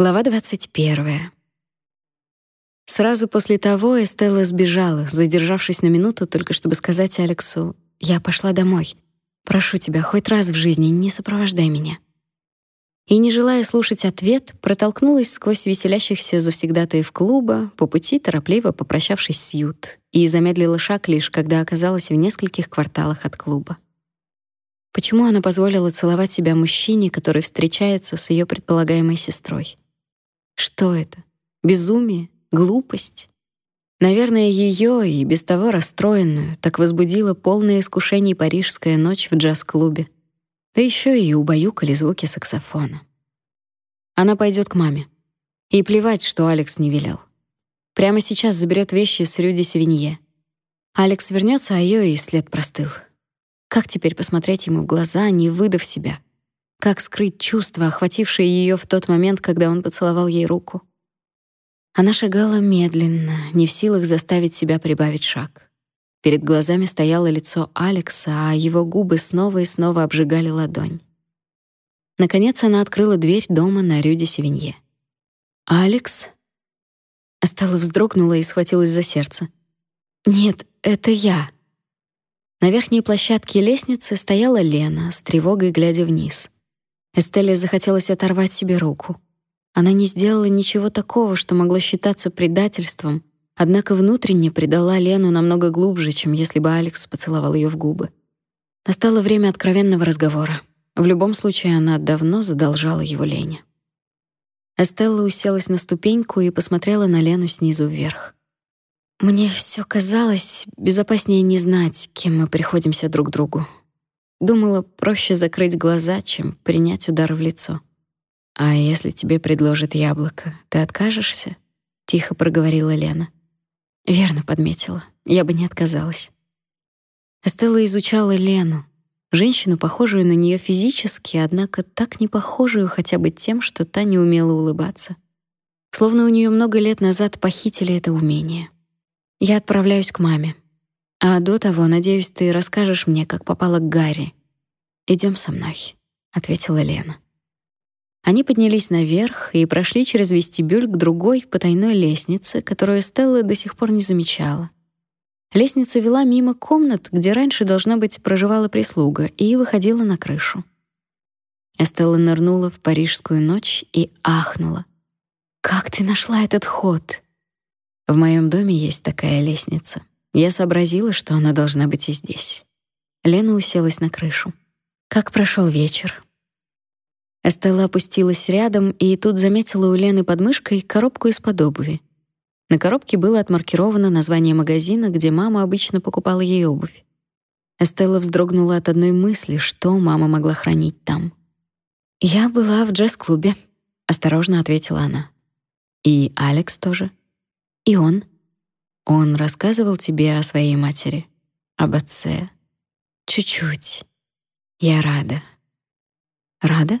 Глава 21. Сразу после того Эстелла сбежала, задержавшись на минуту только чтобы сказать Алексу: "Я пошла домой. Прошу тебя, хоть раз в жизни не сопровождай меня". И не желая слушать ответ, протолкнулась сквозь веселящихся завсегдатаев клуба, по пути торопливо попрощавшись с Ют, и замедлила шаг лишь когда оказалась в нескольких кварталах от клуба. Почему она позволила целовать себя мужчине, который встречается с ее предполагаемой сестрой? Что это? Безумие? Глупость? Наверное, ее и без того расстроенную так возбудила полное искушение парижская ночь в джаз-клубе. Да еще и убаюкали звуки саксофона. Она пойдет к маме. И плевать, что Алекс не велел. Прямо сейчас заберет вещи с Рюди Севинье. Алекс вернется, а ее и след простыл. Как теперь посмотреть ему в глаза, не выдав себя? Как скрыть чувства, охватившие ее в тот момент, когда он поцеловал ей руку? Она шагала медленно, не в силах заставить себя прибавить шаг. Перед глазами стояло лицо Алекса, а его губы снова и снова обжигали ладонь. Наконец она открыла дверь дома на Рюде Севинье. «Алекс?» Стелла вздрогнула и схватилась за сердце. «Нет, это я». На верхней площадке лестницы стояла Лена, с тревогой глядя вниз. Эстелле захотелось оторвать себе руку. Она не сделала ничего такого, что могло считаться предательством, однако внутренне предала Лену намного глубже, чем если бы Алекс поцеловал ее в губы. Настало время откровенного разговора. В любом случае она давно задолжала его Лене. Эстелла уселась на ступеньку и посмотрела на Лену снизу вверх. Мне все казалось безопаснее не знать, кем мы приходимся друг другу. Думала, проще закрыть глаза, чем принять удар в лицо. А если тебе предложат яблоко, ты откажешься? тихо проговорила Лена. Верно подметила. Я бы не отказалась. Стелла изучала Лену, женщину, похожую на нее физически, однако так не похожую хотя бы тем, что та не умела улыбаться. Словно у нее много лет назад похитили это умение. Я отправляюсь к маме. А до того, надеюсь, ты расскажешь мне, как попала к Гарри. Идем со мной, ответила Лена. Они поднялись наверх и прошли через вестибюль к другой потайной лестнице, которую Стелла до сих пор не замечала. Лестница вела мимо комнат, где раньше должно быть проживала прислуга, и выходила на крышу. Эстелла нырнула в парижскую ночь и ахнула. Как ты нашла этот ход? В моем доме есть такая лестница. Я сообразила, что она должна быть и здесь. Лена уселась на крышу. Как прошел вечер? Эстелла опустилась рядом и тут заметила у Лены под мышкой коробку из-под обуви. На коробке было отмаркировано название магазина, где мама обычно покупала ей обувь. Эстелла вздрогнула от одной мысли, что мама могла хранить там. «Я была в джаз-клубе», — осторожно ответила она. «И Алекс тоже?» «И он?» Он рассказывал тебе о своей матери, об отце. Чуть-чуть. Я рада. Рада?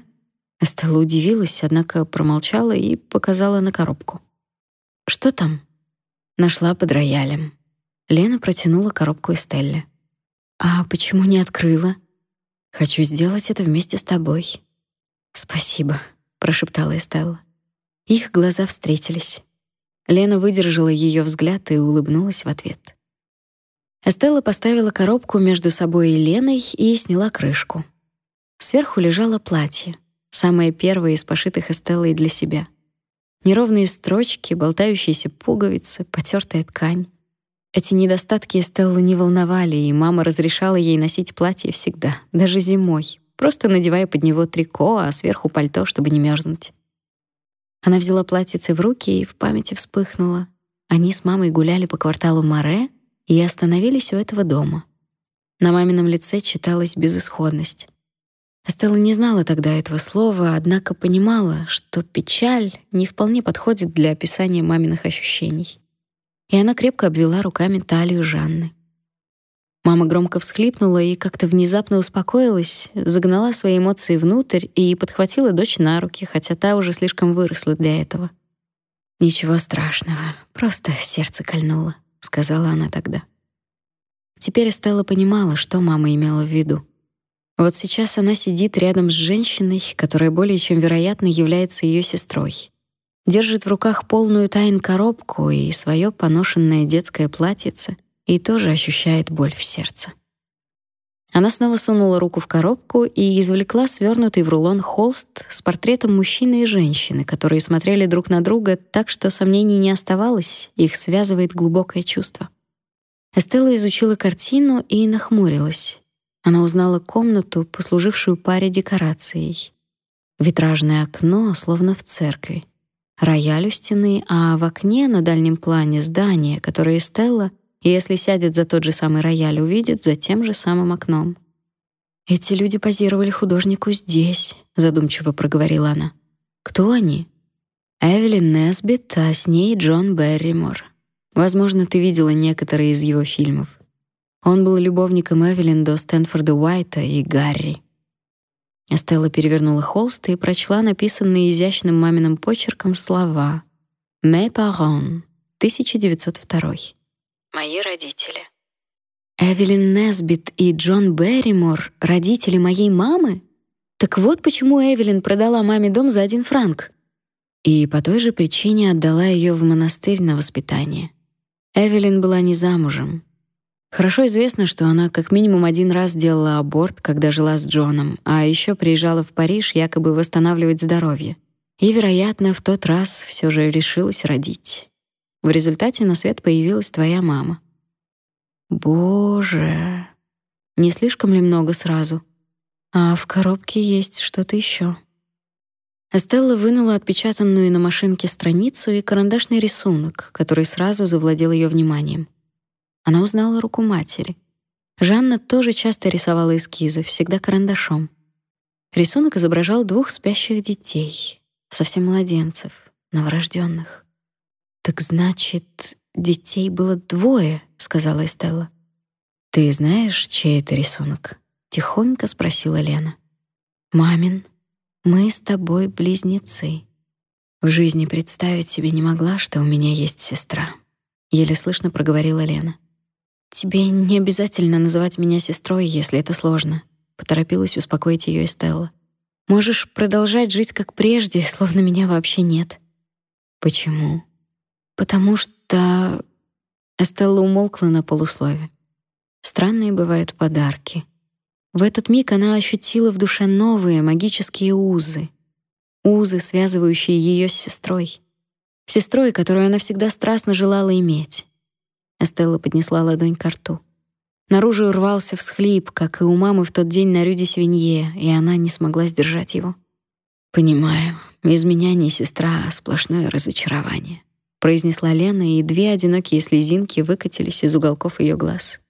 Эстелла удивилась, однако промолчала и показала на коробку. Что там? Нашла под роялем. Лена протянула коробку Эстелле. А почему не открыла? Хочу сделать это вместе с тобой. Спасибо, прошептала Эстелла. Их глаза встретились. Лена выдержала ее взгляд и улыбнулась в ответ. Эстелла поставила коробку между собой и Леной и сняла крышку. Сверху лежало платье, самое первое из пошитых Эстеллой для себя. Неровные строчки, болтающиеся пуговицы, потертая ткань. Эти недостатки Эстеллу не волновали, и мама разрешала ей носить платье всегда, даже зимой, просто надевая под него трико, а сверху пальто, чтобы не мерзнуть. Она взяла платьице в руки и в памяти вспыхнула. Они с мамой гуляли по кварталу Маре и остановились у этого дома. На мамином лице читалась безысходность. Стелла не знала тогда этого слова, однако понимала, что печаль не вполне подходит для описания маминых ощущений. И она крепко обвела руками талию Жанны. Мама громко всхлипнула и как-то внезапно успокоилась, загнала свои эмоции внутрь и подхватила дочь на руки, хотя та уже слишком выросла для этого. «Ничего страшного, просто сердце кольнуло», — сказала она тогда. Теперь Стелла понимала, что мама имела в виду. Вот сейчас она сидит рядом с женщиной, которая более чем вероятно является ее сестрой, держит в руках полную тайн коробку и свое поношенное детское платьице и тоже ощущает боль в сердце. Она снова сунула руку в коробку и извлекла свернутый в рулон холст с портретом мужчины и женщины, которые смотрели друг на друга так, что сомнений не оставалось, их связывает глубокое чувство. Эстелла изучила картину и нахмурилась. Она узнала комнату, послужившую паре декорацией. Витражное окно, словно в церкви. Рояль у стены, а в окне на дальнем плане здание, которое Эстелла и если сядет за тот же самый рояль, увидит за тем же самым окном. Эти люди позировали художнику здесь, задумчиво проговорила она. Кто они? Эвелин Несбит, а с ней Джон Берримор. Возможно, ты видела некоторые из его фильмов. Он был любовником Эвелин до Стэнфорда Уайта и Гарри. Стелла перевернула холст и прочла написанные изящным маминым почерком слова: "Mes parents, 1902". Мои родители. Эвелин Несбит и Джон Берримор — родители моей мамы? Так вот почему Эвелин продала маме дом за один франк. И по той же причине отдала ее в монастырь на воспитание. Эвелин была не замужем. Хорошо известно, что она как минимум один раз делала аборт, когда жила с Джоном, а еще приезжала в Париж якобы восстанавливать здоровье. И, вероятно, в тот раз все же решилась родить. В результате на свет появилась твоя мама. Боже, не слишком ли много сразу? А в коробке есть что-то еще. Эстелла вынула отпечатанную на машинке страницу и карандашный рисунок, который сразу завладел ее вниманием. Она узнала руку матери. Жанна тоже часто рисовала эскизы, всегда карандашом. Рисунок изображал двух спящих детей, совсем младенцев, новорожденных. Так значит, детей было двое, сказала Эстелла. Ты знаешь, чей это рисунок? тихонько спросила Лена. Мамин. Мы с тобой близнецы. В жизни представить себе не могла, что у меня есть сестра, еле слышно проговорила Лена. Тебе не обязательно называть меня сестрой, если это сложно, поторопилась успокоить ее Эстелла. Можешь продолжать жить как прежде, словно меня вообще нет. Почему? Потому что Эстелла умолкла на полуслове. Странные бывают подарки. В этот миг она ощутила в душе новые магические узы. Узы, связывающие ее с сестрой. Сестрой, которую она всегда страстно желала иметь. Эстелла поднесла ладонь к рту. Наружу рвался всхлип, как и у мамы в тот день на Рюде Свинье, и она не смогла сдержать его. «Понимаю, из меня не сестра, а сплошное разочарование произнесла Лена, и две одинокие слезинки выкатились из уголков ее глаз.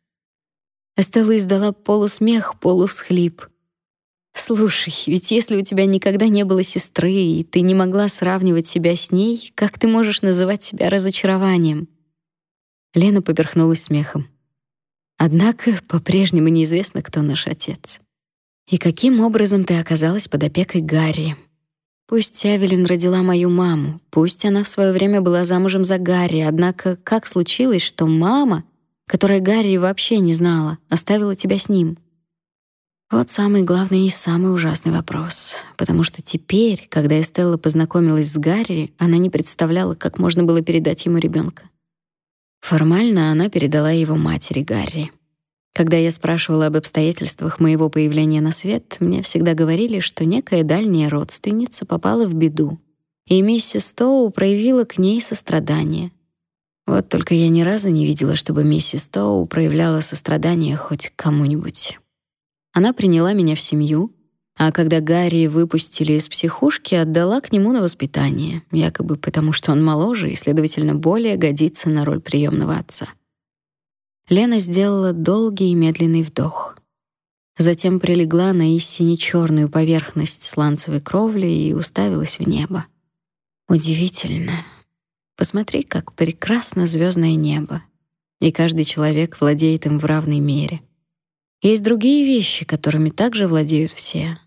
Эстелла издала полусмех, полувсхлип. Слушай, ведь если у тебя никогда не было сестры, и ты не могла сравнивать себя с ней, как ты можешь называть себя разочарованием? Лена поперхнулась смехом. Однако по-прежнему неизвестно, кто наш отец. И каким образом ты оказалась под опекой Гарри? Пусть Эвелин родила мою маму, пусть она в свое время была замужем за Гарри, однако как случилось, что мама, которая Гарри вообще не знала, оставила тебя с ним? Вот самый главный и самый ужасный вопрос, потому что теперь, когда Эстелла познакомилась с Гарри, она не представляла, как можно было передать ему ребенка. Формально она передала его матери Гарри. Когда я спрашивала об обстоятельствах моего появления на свет, мне всегда говорили, что некая дальняя родственница попала в беду, и миссис Стоу проявила к ней сострадание. Вот только я ни разу не видела, чтобы миссис Стоу проявляла сострадание хоть к кому-нибудь. Она приняла меня в семью, а когда Гарри выпустили из психушки, отдала к нему на воспитание, якобы потому, что он моложе и, следовательно, более годится на роль приемного отца. Лена сделала долгий и медленный вдох. Затем прилегла на истине черную поверхность сланцевой кровли и уставилась в небо. Удивительно. Посмотри, как прекрасно звездное небо. И каждый человек владеет им в равной мере. Есть другие вещи, которыми также владеют все.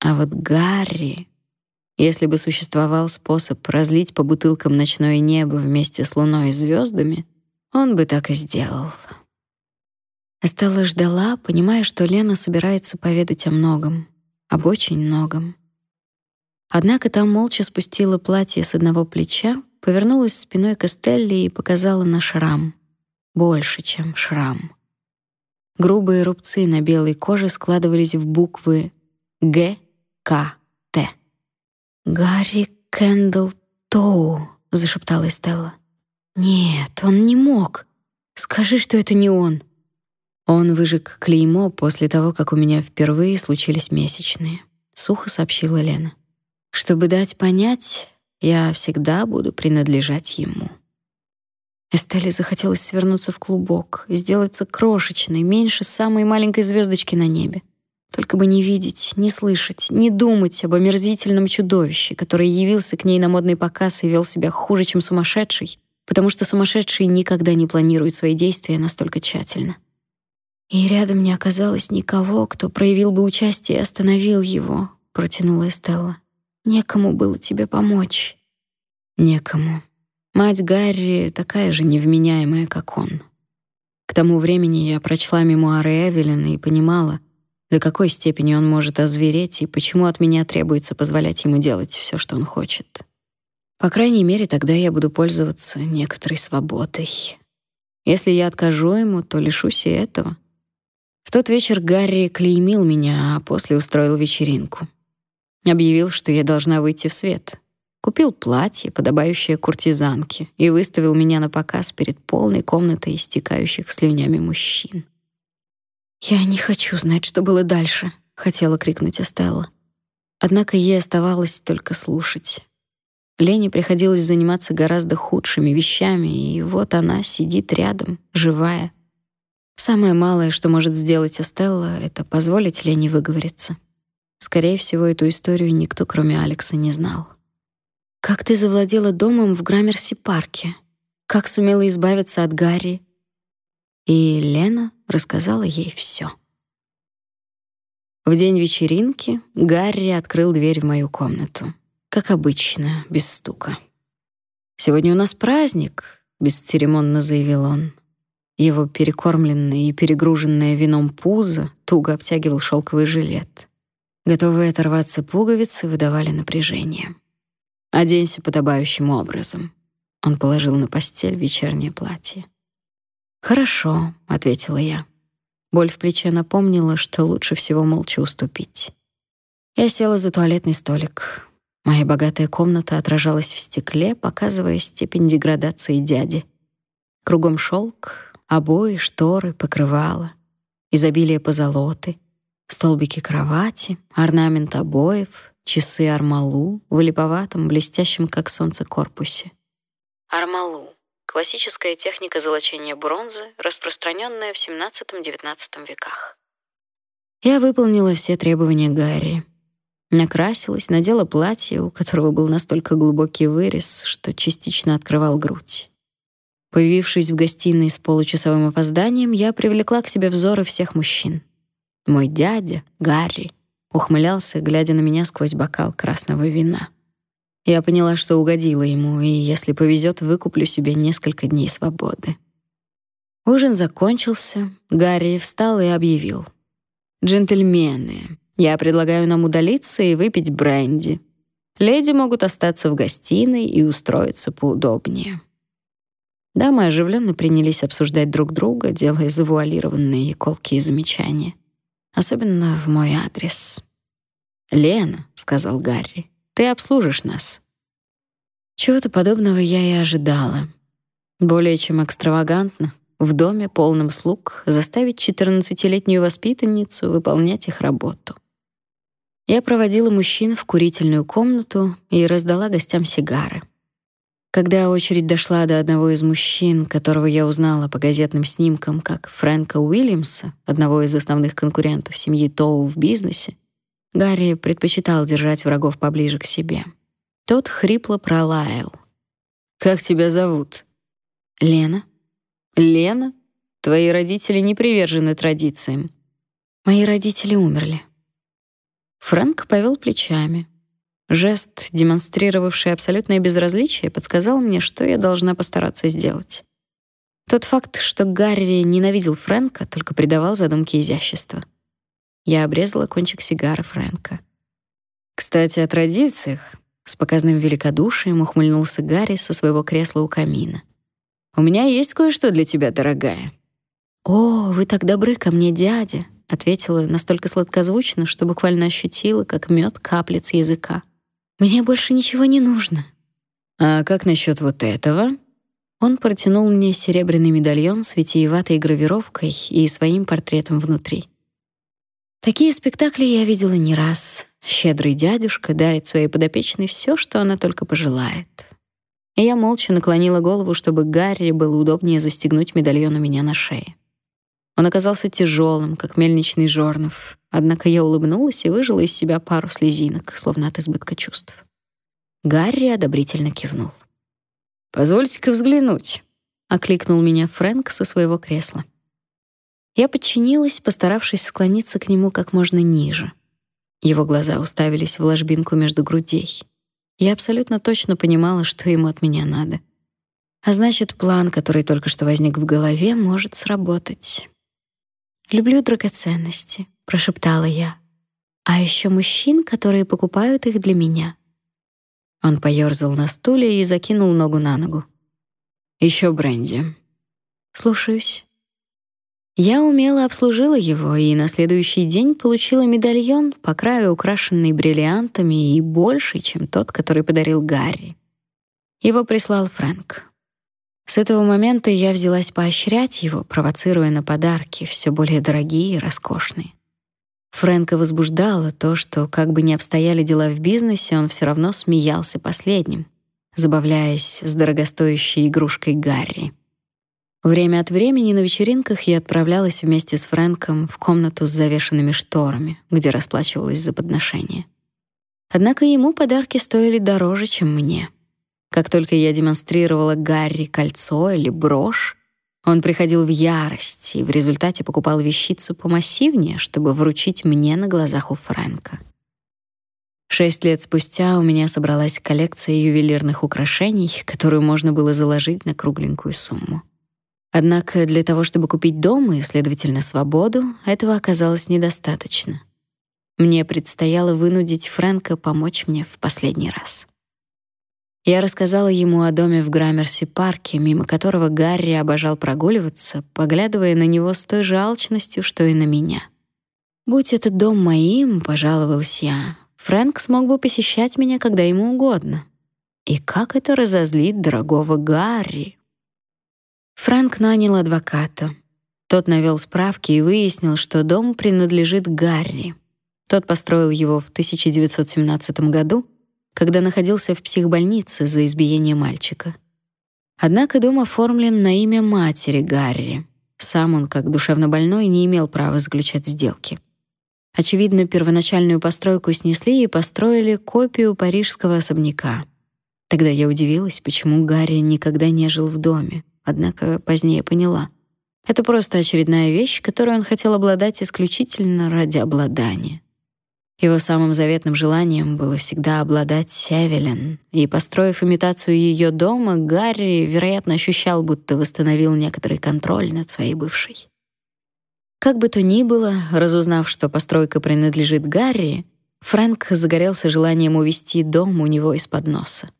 А вот Гарри, если бы существовал способ разлить по бутылкам ночное небо вместе с луной и звездами, он бы так и сделал. Эстелла ждала, понимая, что Лена собирается поведать о многом, об очень многом. Однако там молча спустила платье с одного плеча, повернулась спиной к Эстелле и показала на шрам. Больше, чем шрам. Грубые рубцы на белой коже складывались в буквы Г, К, Т. «Гарри Кэндл Тоу», — зашептала Эстелла. «Нет, он не мог. Скажи, что это не он». Он выжег клеймо после того, как у меня впервые случились месячные, сухо сообщила Лена. Чтобы дать понять, я всегда буду принадлежать ему. Эстелле захотелось свернуться в клубок, сделаться крошечной, меньше самой маленькой звездочки на небе. Только бы не видеть, не слышать, не думать об омерзительном чудовище, которое явился к ней на модный показ и вел себя хуже, чем сумасшедший, потому что сумасшедший никогда не планирует свои действия настолько тщательно. И рядом не оказалось никого, кто проявил бы участие и остановил его, протянула Эстелла. Некому было тебе помочь. Некому. Мать Гарри такая же невменяемая, как он. К тому времени я прочла мемуары Эвелин и понимала, до какой степени он может озвереть и почему от меня требуется позволять ему делать все, что он хочет. По крайней мере, тогда я буду пользоваться некоторой свободой. Если я откажу ему, то лишусь и этого. В тот вечер Гарри клеймил меня, а после устроил вечеринку. Объявил, что я должна выйти в свет. Купил платье, подобающее куртизанке, и выставил меня на показ перед полной комнатой истекающих слюнями мужчин. «Я не хочу знать, что было дальше», — хотела крикнуть Эстелла. Однако ей оставалось только слушать. Лене приходилось заниматься гораздо худшими вещами, и вот она сидит рядом, живая. Самое малое, что может сделать Эстелла, это позволить Лене выговориться. Скорее всего, эту историю никто, кроме Алекса, не знал. Как ты завладела домом в Граммерси-парке? Как сумела избавиться от Гарри? И Лена рассказала ей все. В день вечеринки Гарри открыл дверь в мою комнату, как обычно, без стука. Сегодня у нас праздник, бесцеремонно заявил он. Его перекормленное и перегруженное вином пузо туго обтягивал шелковый жилет. Готовые оторваться пуговицы выдавали напряжение. «Оденься подобающим образом». Он положил на постель вечернее платье. «Хорошо», — ответила я. Боль в плече напомнила, что лучше всего молча уступить. Я села за туалетный столик. Моя богатая комната отражалась в стекле, показывая степень деградации дяди. Кругом шелк, обои, шторы, покрывала, изобилие позолоты — Столбики кровати, орнамент обоев, часы армалу в липоватом, блестящем, как солнце, корпусе. Армалу — классическая техника золочения бронзы, распространенная в XVII-XIX веках. Я выполнила все требования Гарри. Накрасилась, надела платье, у которого был настолько глубокий вырез, что частично открывал грудь. Появившись в гостиной с получасовым опозданием, я привлекла к себе взоры всех мужчин. Мой дядя, Гарри, ухмылялся, глядя на меня сквозь бокал красного вина. Я поняла, что угодила ему, и если повезет, выкуплю себе несколько дней свободы. Ужин закончился, Гарри встал и объявил: "Джентльмены, я предлагаю нам удалиться и выпить бренди. Леди могут остаться в гостиной и устроиться поудобнее". Дамы оживленно принялись обсуждать друг друга, делая завуалированные и колкие замечания особенно в мой адрес. «Лена», — сказал Гарри, — «ты обслужишь нас». Чего-то подобного я и ожидала. Более чем экстравагантно в доме, полном слуг, заставить четырнадцатилетнюю воспитанницу выполнять их работу. Я проводила мужчин в курительную комнату и раздала гостям сигары. Когда очередь дошла до одного из мужчин, которого я узнала по газетным снимкам как Фрэнка Уильямса, одного из основных конкурентов семьи Тоу в бизнесе, Гарри предпочитал держать врагов поближе к себе. Тот хрипло пролаял. «Как тебя зовут?» «Лена». «Лена? Твои родители не привержены традициям». «Мои родители умерли». Фрэнк повел плечами. Жест, демонстрировавший абсолютное безразличие, подсказал мне, что я должна постараться сделать. Тот факт, что Гарри ненавидел Фрэнка, только придавал задумке изящества. Я обрезала кончик сигары Фрэнка. Кстати, о традициях. С показным великодушием ухмыльнулся Гарри со своего кресла у камина. У меня есть кое-что для тебя, дорогая. О, вы так добры ко мне, дядя, ответила настолько сладкозвучно, что буквально ощутила, как мед каплет с языка. Мне больше ничего не нужно. А как насчет вот этого? Он протянул мне серебряный медальон с витиеватой гравировкой и своим портретом внутри. Такие спектакли я видела не раз. Щедрый дядюшка дарит своей подопечной все, что она только пожелает. И я молча наклонила голову, чтобы Гарри было удобнее застегнуть медальон у меня на шее. Он оказался тяжелым, как мельничный жорнов, однако я улыбнулась и выжила из себя пару слезинок, словно от избытка чувств. Гарри одобрительно кивнул. «Позвольте-ка взглянуть», — окликнул меня Фрэнк со своего кресла. Я подчинилась, постаравшись склониться к нему как можно ниже. Его глаза уставились в ложбинку между грудей. Я абсолютно точно понимала, что ему от меня надо. А значит, план, который только что возник в голове, может сработать. «Люблю драгоценности», — прошептала я. «А еще мужчин, которые покупают их для меня». Он поёрзал на стуле и закинул ногу на ногу. Еще бренди. Слушаюсь. Я умело обслужила его и на следующий день получила медальон, по краю украшенный бриллиантами и больше, чем тот, который подарил Гарри. Его прислал Фрэнк. С этого момента я взялась поощрять его, провоцируя на подарки, все более дорогие и роскошные. Фрэнка возбуждало то, что, как бы ни обстояли дела в бизнесе, он все равно смеялся последним, забавляясь с дорогостоящей игрушкой Гарри. Время от времени на вечеринках я отправлялась вместе с Фрэнком в комнату с завешенными шторами, где расплачивалась за подношение. Однако ему подарки стоили дороже, чем мне. Как только я демонстрировала Гарри кольцо или брошь, он приходил в ярость и в результате покупал вещицу помассивнее, чтобы вручить мне на глазах у Фрэнка. Шесть лет спустя у меня собралась коллекция ювелирных украшений, которую можно было заложить на кругленькую сумму. Однако для того, чтобы купить дом и, следовательно, свободу, этого оказалось недостаточно. Мне предстояло вынудить Фрэнка помочь мне в последний раз. Я рассказала ему о доме в Граммерси-парке, мимо которого Гарри обожал прогуливаться, поглядывая на него с той же алчностью, что и на меня. «Будь этот дом моим», — пожаловалась я, — «Фрэнк смог бы посещать меня, когда ему угодно». И как это разозлит дорогого Гарри? Фрэнк нанял адвоката. Тот навёл справки и выяснил, что дом принадлежит Гарри. Тот построил его в 1917 году — когда находился в психбольнице за избиение мальчика. Однако дом оформлен на имя матери Гарри. Сам он, как душевнобольной, не имел права заключать сделки. Очевидно, первоначальную постройку снесли и построили копию парижского особняка. Тогда я удивилась, почему Гарри никогда не жил в доме, однако позднее поняла. Это просто очередная вещь, которой он хотел обладать исключительно ради обладания. Его самым заветным желанием было всегда обладать Эвелин, и, построив имитацию ее дома, Гарри, вероятно, ощущал, будто восстановил некоторый контроль над своей бывшей. Как бы то ни было, разузнав, что постройка принадлежит Гарри, Фрэнк загорелся желанием увести дом у него из-под носа.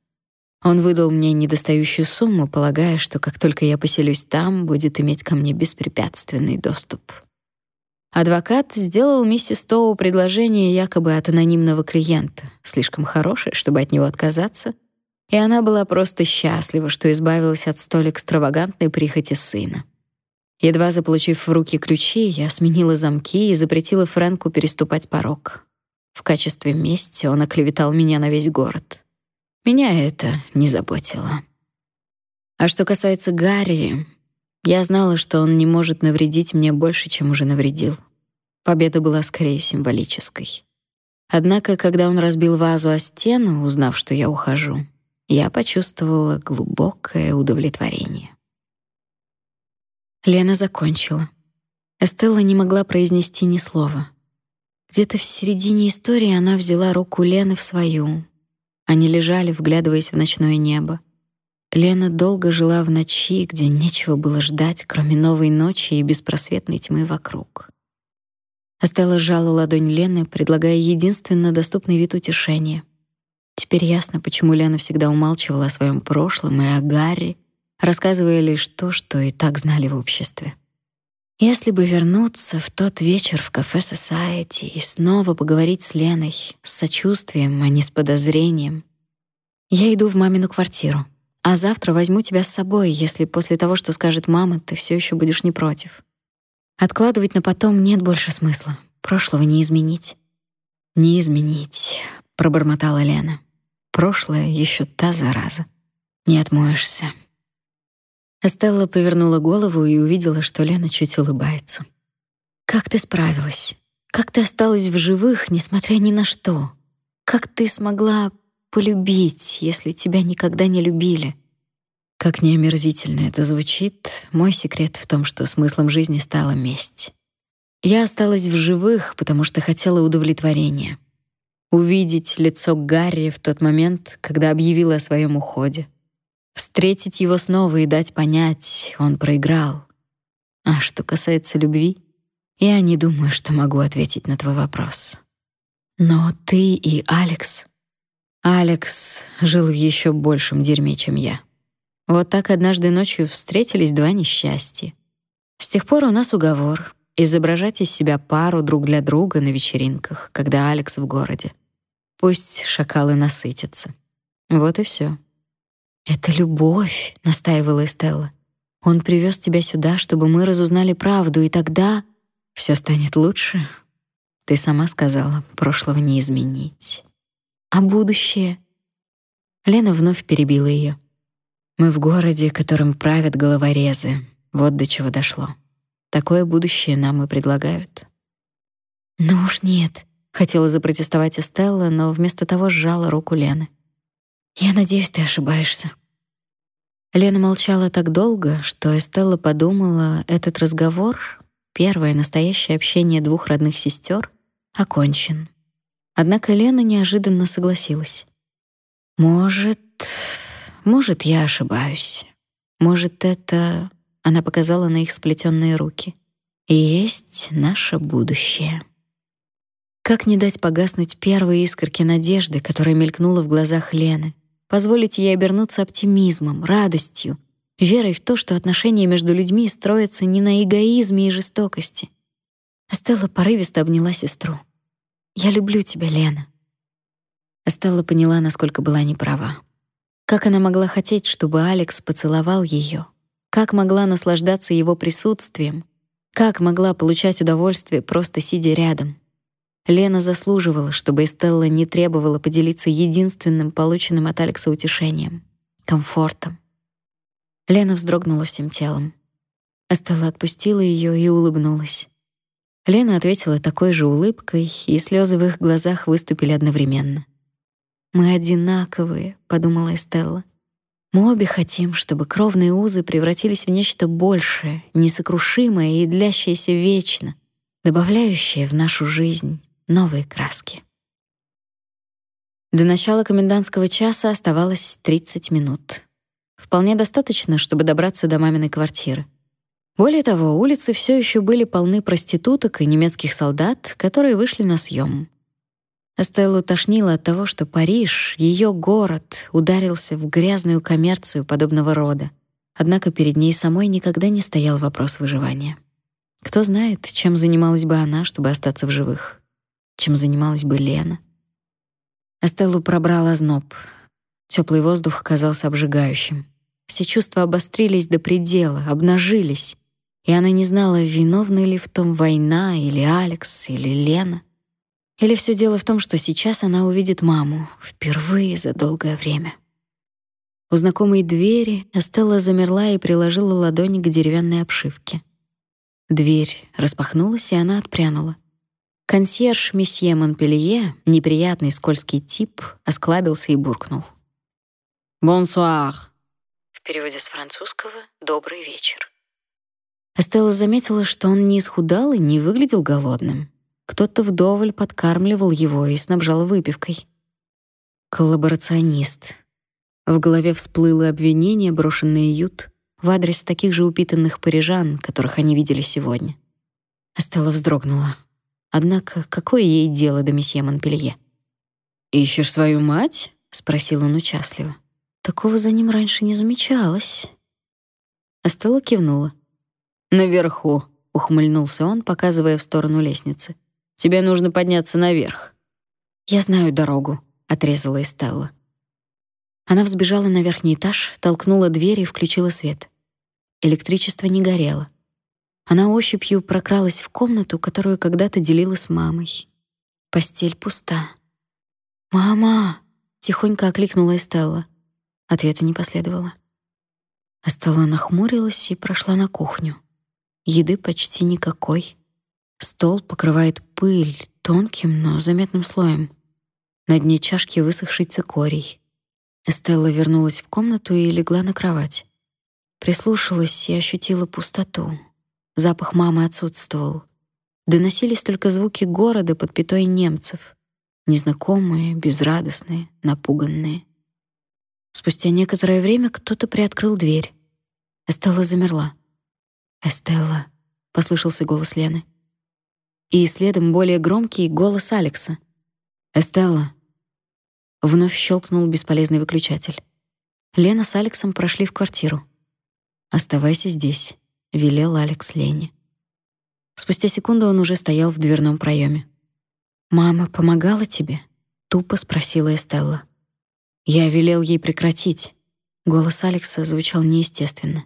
Он выдал мне недостающую сумму, полагая, что как только я поселюсь там, будет иметь ко мне беспрепятственный доступ. Адвокат сделал миссис Тоу предложение якобы от анонимного клиента, слишком хорошее, чтобы от него отказаться, и она была просто счастлива, что избавилась от столь экстравагантной прихоти сына. Едва заполучив в руки ключи, я сменила замки и запретила Фрэнку переступать порог. В качестве мести он оклеветал меня на весь город. Меня это не заботило. А что касается Гарри, я знала, что он не может навредить мне больше, чем уже навредил. Победа была скорее символической. Однако, когда он разбил вазу о стену, узнав, что я ухожу, я почувствовала глубокое удовлетворение. Лена закончила. Эстелла не могла произнести ни слова. Где-то в середине истории она взяла руку Лены в свою. Они лежали, вглядываясь в ночное небо. Лена долго жила в ночи, где нечего было ждать, кроме новой ночи и беспросветной тьмы вокруг. Эстелла сжала ладонь Лены, предлагая единственно доступный вид утешения. Теперь ясно, почему Лена всегда умалчивала о своем прошлом и о Гарри, рассказывая лишь то, что и так знали в обществе. Если бы вернуться в тот вечер в кафе Society и снова поговорить с Леной с сочувствием, а не с подозрением. Я иду в мамину квартиру, а завтра возьму тебя с собой, если после того, что скажет мама, ты все еще будешь не против. Откладывать на потом нет больше смысла. Прошлого не изменить. Не изменить, пробормотала Лена. Прошлое еще та зараза. Не отмоешься. Эстелла повернула голову и увидела, что Лена чуть улыбается. Как ты справилась? Как ты осталась в живых, несмотря ни на что? Как ты смогла полюбить, если тебя никогда не любили? Как не омерзительно это звучит, мой секрет в том, что смыслом жизни стала месть. Я осталась в живых, потому что хотела удовлетворения. Увидеть лицо Гарри в тот момент, когда объявила о своем уходе Встретить его снова и дать понять, он проиграл. А что касается любви, я не думаю, что могу ответить на твой вопрос. Но ты и Алекс... Алекс жил в еще большем дерьме, чем я. Вот так однажды ночью встретились два несчастья. С тех пор у нас уговор изображать из себя пару друг для друга на вечеринках, когда Алекс в городе. Пусть шакалы насытятся. Вот и все. «Это любовь», — настаивала Эстелла. «Он привез тебя сюда, чтобы мы разузнали правду, и тогда все станет лучше». Ты сама сказала, прошлого не изменить. А будущее? Лена вновь перебила ее. Мы в городе, которым правят головорезы. Вот до чего дошло. Такое будущее нам и предлагают. Ну уж нет, хотела запротестовать Эстелла, но вместо того сжала руку Лены. Я надеюсь, ты ошибаешься. Лена молчала так долго, что Эстелла подумала, этот разговор, первое настоящее общение двух родных сестер, окончен. Однако Лена неожиданно согласилась. Может, может, я ошибаюсь. Может, это она показала на их сплетенные руки. И есть наше будущее. Как не дать погаснуть первой искорке надежды, которая мелькнула в глазах Лены? позволить ей обернуться оптимизмом, радостью, верой в то, что отношения между людьми строятся не на эгоизме и жестокости. Стелла порывисто обняла сестру. «Я люблю тебя, Лена». Стелла поняла, насколько была неправа. Как она могла хотеть, чтобы Алекс поцеловал ее? Как могла наслаждаться его присутствием? Как могла получать удовольствие, просто сидя рядом? Лена заслуживала, чтобы Эстелла не требовала поделиться единственным полученным от Алекса утешением комфортом. Лена вздрогнула всем телом. Эстелла отпустила ее и улыбнулась. Лена ответила такой же улыбкой, и слезы в их глазах выступили одновременно. Мы одинаковые, подумала Эстелла. Мы обе хотим, чтобы кровные узы превратились в нечто большее, несокрушимое и длящееся вечно, добавляющее в нашу жизнь новые краски. До начала комендантского часа оставалось 30 минут. Вполне достаточно, чтобы добраться до маминой квартиры. Более того, улицы все еще были полны проституток и немецких солдат, которые вышли на съем. Эстеллу тошнило от того, что Париж, ее город, ударился в грязную коммерцию подобного рода. Однако перед ней самой никогда не стоял вопрос выживания. Кто знает, чем занималась бы она, чтобы остаться в живых чем занималась бы Лена. Эстеллу пробрал озноб. Теплый воздух казался обжигающим. Все чувства обострились до предела, обнажились, и она не знала, виновна ли в том война или Алекс или Лена. Или все дело в том, что сейчас она увидит маму впервые за долгое время. У знакомой двери Эстелла замерла и приложила ладонь к деревянной обшивке. Дверь распахнулась, и она отпрянула. Консьерж месье Монпелье, неприятный скользкий тип, осклабился и буркнул. «Бонсуар». В переводе с французского «добрый вечер». Эстелла заметила, что он не исхудал и не выглядел голодным. Кто-то вдоволь подкармливал его и снабжал выпивкой. Коллаборационист. В голове всплыло обвинение, брошенное Ют, в адрес таких же упитанных парижан, которых они видели сегодня. Эстелла вздрогнула. Однако какое ей дело до месье Монпелье? «Ищешь свою мать?» — спросил он участливо. Такого за ним раньше не замечалось. Астелла кивнула. «Наверху», — ухмыльнулся он, показывая в сторону лестницы. «Тебе нужно подняться наверх». «Я знаю дорогу», — отрезала Эстелла. Она взбежала на верхний этаж, толкнула дверь и включила свет. Электричество не горело. Она ощупью прокралась в комнату, которую когда-то делила с мамой. Постель пуста. «Мама!» — тихонько окликнула Эстелла. Ответа не последовало. Эстелла нахмурилась и прошла на кухню. Еды почти никакой. Стол покрывает пыль тонким, но заметным слоем. На дне чашки высохший цикорий. Эстелла вернулась в комнату и легла на кровать. Прислушалась и ощутила пустоту. Запах мамы отсутствовал. Доносились только звуки города под пятой немцев. Незнакомые, безрадостные, напуганные. Спустя некоторое время кто-то приоткрыл дверь. Эстелла замерла. «Эстелла», — послышался голос Лены. И следом более громкий голос Алекса. «Эстелла». Вновь щелкнул бесполезный выключатель. Лена с Алексом прошли в квартиру. «Оставайся здесь», — велел Алекс Лене. Спустя секунду он уже стоял в дверном проеме. «Мама помогала тебе?» — тупо спросила Эстелла. Я велел ей прекратить. Голос Алекса звучал неестественно.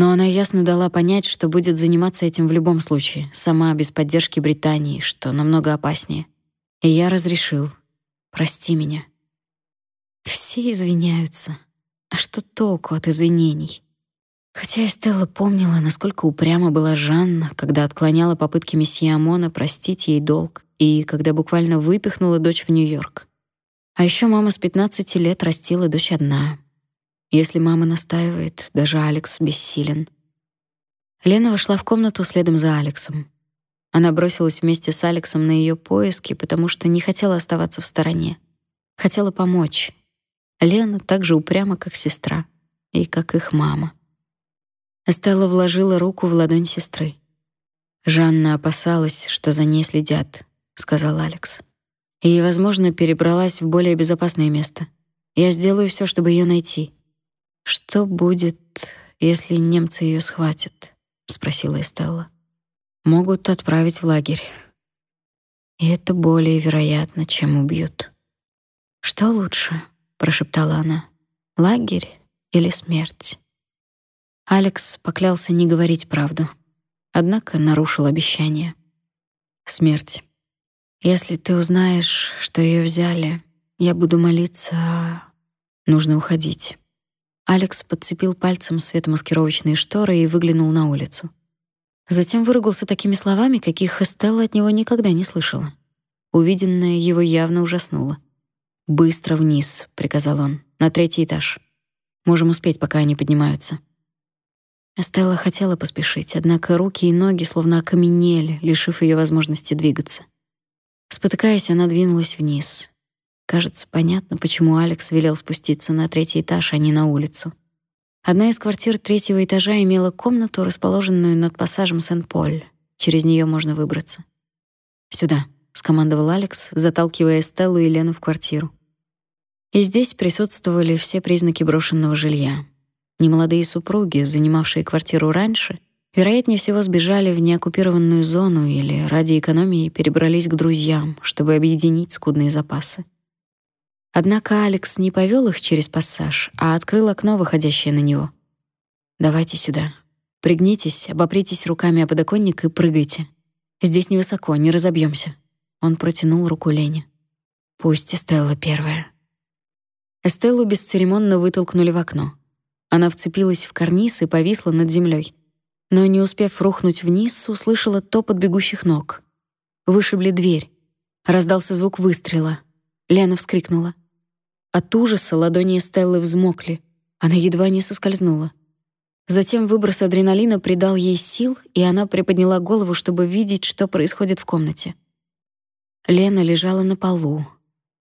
Но она ясно дала понять, что будет заниматься этим в любом случае, сама без поддержки Британии, что намного опаснее. И я разрешил. Прости меня. Все извиняются. А что толку от извинений? Хотя Эстелла помнила, насколько упряма была Жанна, когда отклоняла попытки месье Амона простить ей долг и когда буквально выпихнула дочь в Нью-Йорк. А еще мама с 15 лет растила дочь одна. Если мама настаивает, даже Алекс бессилен. Лена вошла в комнату следом за Алексом. Она бросилась вместе с Алексом на ее поиски, потому что не хотела оставаться в стороне. Хотела помочь. Лена так же упряма, как сестра, и как их мама. Эстелла вложила руку в ладонь сестры. Жанна опасалась, что за ней следят, сказал Алекс и, возможно, перебралась в более безопасное место. Я сделаю все, чтобы ее найти. Что будет, если немцы ее схватят? спросила Эстелла. Могут отправить в лагерь. И это более вероятно, чем убьют. Что лучше? прошептала она. Лагерь или смерть? Алекс поклялся не говорить правду, однако нарушил обещание. Смерть. Если ты узнаешь, что ее взяли, я буду молиться. Нужно уходить. Алекс подцепил пальцем светомаскировочные шторы и выглянул на улицу. Затем выругался такими словами, каких Эстелла от него никогда не слышала. Увиденное его явно ужаснуло. «Быстро вниз», — приказал он, — «на третий этаж. Можем успеть, пока они поднимаются». Эстелла хотела поспешить, однако руки и ноги словно окаменели, лишив ее возможности двигаться. Спотыкаясь, она двинулась вниз. Кажется, понятно, почему Алекс велел спуститься на третий этаж, а не на улицу. Одна из квартир третьего этажа имела комнату, расположенную над пассажем Сен-Поль. Через нее можно выбраться. «Сюда», — скомандовал Алекс, заталкивая Стеллу и Лену в квартиру. И здесь присутствовали все признаки брошенного жилья. Немолодые супруги, занимавшие квартиру раньше, Вероятнее всего, сбежали в неоккупированную зону или ради экономии перебрались к друзьям, чтобы объединить скудные запасы. Однако Алекс не повел их через пассаж, а открыл окно, выходящее на него. «Давайте сюда. Пригнитесь, обопритесь руками о подоконник и прыгайте. Здесь невысоко, не разобьемся. Он протянул руку Лене. «Пусть Эстелла первая». Эстеллу бесцеремонно вытолкнули в окно. Она вцепилась в карниз и повисла над землей но, не успев рухнуть вниз, услышала топот бегущих ног. Вышибли дверь. Раздался звук выстрела. Лена вскрикнула. От ужаса ладони Стеллы взмокли. Она едва не соскользнула. Затем выброс адреналина придал ей сил, и она приподняла голову, чтобы видеть, что происходит в комнате. Лена лежала на полу.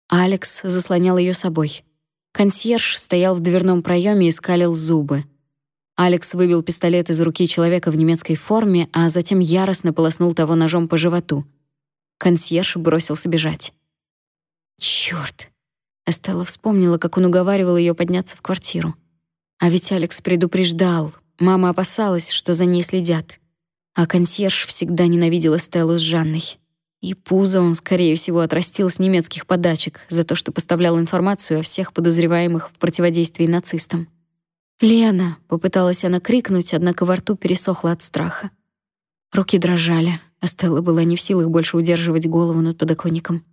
Алекс заслонял ее собой. Консьерж стоял в дверном проеме и скалил зубы. Алекс выбил пистолет из руки человека в немецкой форме, а затем яростно полоснул того ножом по животу. Консьерж бросился бежать. Чёрт! Эстелла вспомнила, как он уговаривал её подняться в квартиру. А ведь Алекс предупреждал. Мама опасалась, что за ней следят. А консьерж всегда ненавидел Эстеллу с Жанной. И пузо он, скорее всего, отрастил с немецких подачек за то, что поставлял информацию о всех подозреваемых в противодействии нацистам. «Лена!» — попыталась она крикнуть, однако во рту пересохло от страха. Руки дрожали, а Стелла была не в силах больше удерживать голову над подоконником.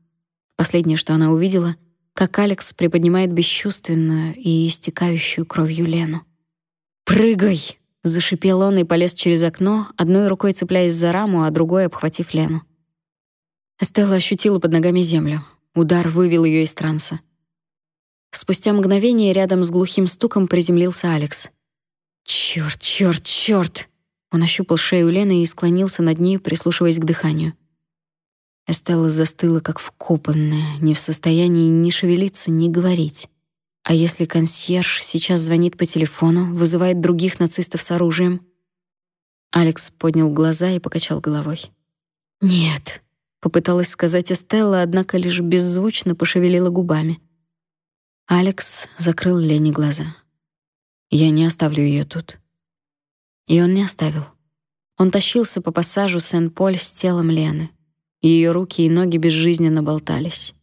Последнее, что она увидела, как Алекс приподнимает бесчувственную и истекающую кровью Лену. «Прыгай!» — зашипел он и полез через окно, одной рукой цепляясь за раму, а другой обхватив Лену. Стелла ощутила под ногами землю. Удар вывел ее из транса. Спустя мгновение рядом с глухим стуком приземлился Алекс. Черт, черт, черт! Он ощупал шею Лены и склонился над ней, прислушиваясь к дыханию. Эстелла застыла, как вкопанная, не в состоянии ни шевелиться, ни говорить. А если консьерж сейчас звонит по телефону, вызывает других нацистов с оружием? Алекс поднял глаза и покачал головой. «Нет», — попыталась сказать Эстелла, однако лишь беззвучно пошевелила губами. Алекс закрыл Лене глаза. «Я не оставлю ее тут». И он не оставил. Он тащился по пассажу Сен-Поль с телом Лены. Ее руки и ноги безжизненно болтались.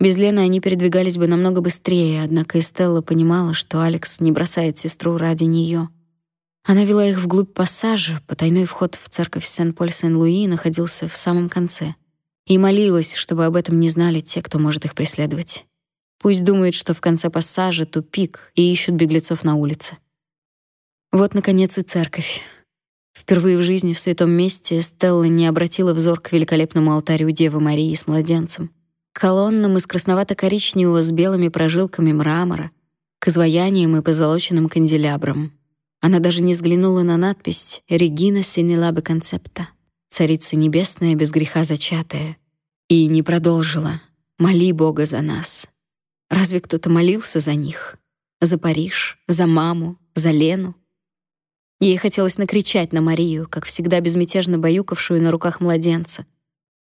Без Лены они передвигались бы намного быстрее, однако Эстелла понимала, что Алекс не бросает сестру ради нее. Она вела их вглубь пассажа, потайной вход в церковь Сен-Поль-Сен-Луи находился в самом конце, и молилась, чтобы об этом не знали те, кто может их преследовать. Пусть думают, что в конце пассажа тупик и ищут беглецов на улице. Вот наконец и церковь. Впервые в жизни в святом месте Стелла не обратила взор к великолепному алтарю Девы Марии с младенцем, к колоннам из красновато-коричневого с белыми прожилками мрамора, к изваяниям и позолоченным канделябрам. Она даже не взглянула на надпись «Регина Синелабе Концепта» — «Царица небесная, без греха зачатая», и не продолжила «Моли Бога за нас». Разве кто-то молился за них? За Париж, за маму, за Лену? Ей хотелось накричать на Марию, как всегда безмятежно баюкавшую на руках младенца.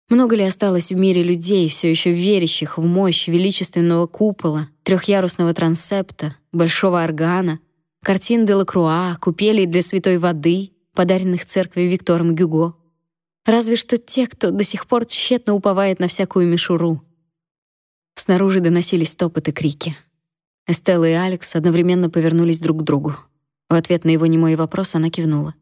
Много ли осталось в мире людей, все еще верящих в мощь величественного купола, трехъярусного трансепта, большого органа, картин Делакруа, купелей для святой воды, подаренных церкви Виктором Гюго? Разве что те, кто до сих пор тщетно уповает на всякую мишуру. Снаружи доносились топот и крики. Эстелла и Алекс одновременно повернулись друг к другу. В ответ на его немой вопрос она кивнула.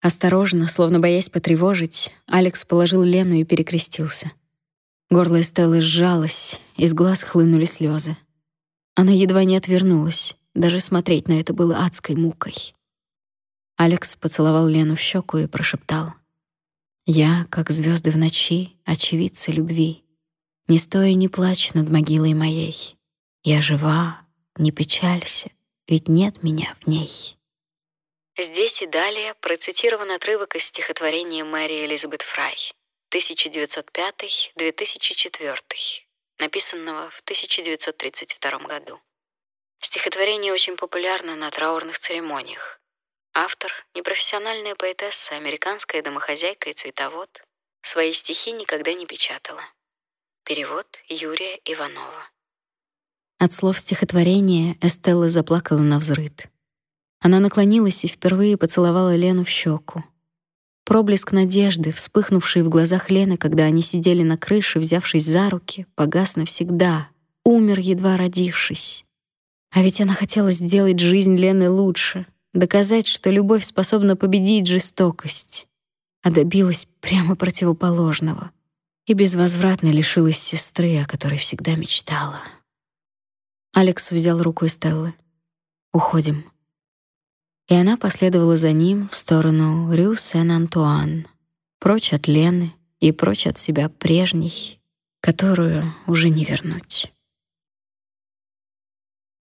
Осторожно, словно боясь потревожить, Алекс положил Лену и перекрестился. Горло Эстеллы сжалось, из глаз хлынули слезы. Она едва не отвернулась, даже смотреть на это было адской мукой. Алекс поцеловал Лену в щеку и прошептал: "Я, как звезды в ночи, очевидцы любви. Не стоя, не плачь над могилой моей. Я жива, не печалься ведь нет меня в ней. Здесь и далее процитирован отрывок из стихотворения Мэри Элизабет Фрай 1905-2004, написанного в 1932 году. Стихотворение очень популярно на траурных церемониях. Автор — непрофессиональная поэтесса, американская домохозяйка и цветовод. Свои стихи никогда не печатала. Перевод Юрия Иванова. От слов стихотворения Эстелла заплакала на взрыд. Она наклонилась и впервые поцеловала Лену в щеку. Проблеск надежды, вспыхнувший в глазах Лены, когда они сидели на крыше, взявшись за руки, погас навсегда. Умер, едва родившись. А ведь она хотела сделать жизнь Лены лучше, доказать, что любовь способна победить жестокость. А добилась прямо противоположного и безвозвратно лишилась сестры, о которой всегда мечтала. Алекс взял руку Стеллы. «Уходим». И она последовала за ним в сторону Рю Сен-Антуан, прочь от Лены и прочь от себя прежней, которую уже не вернуть.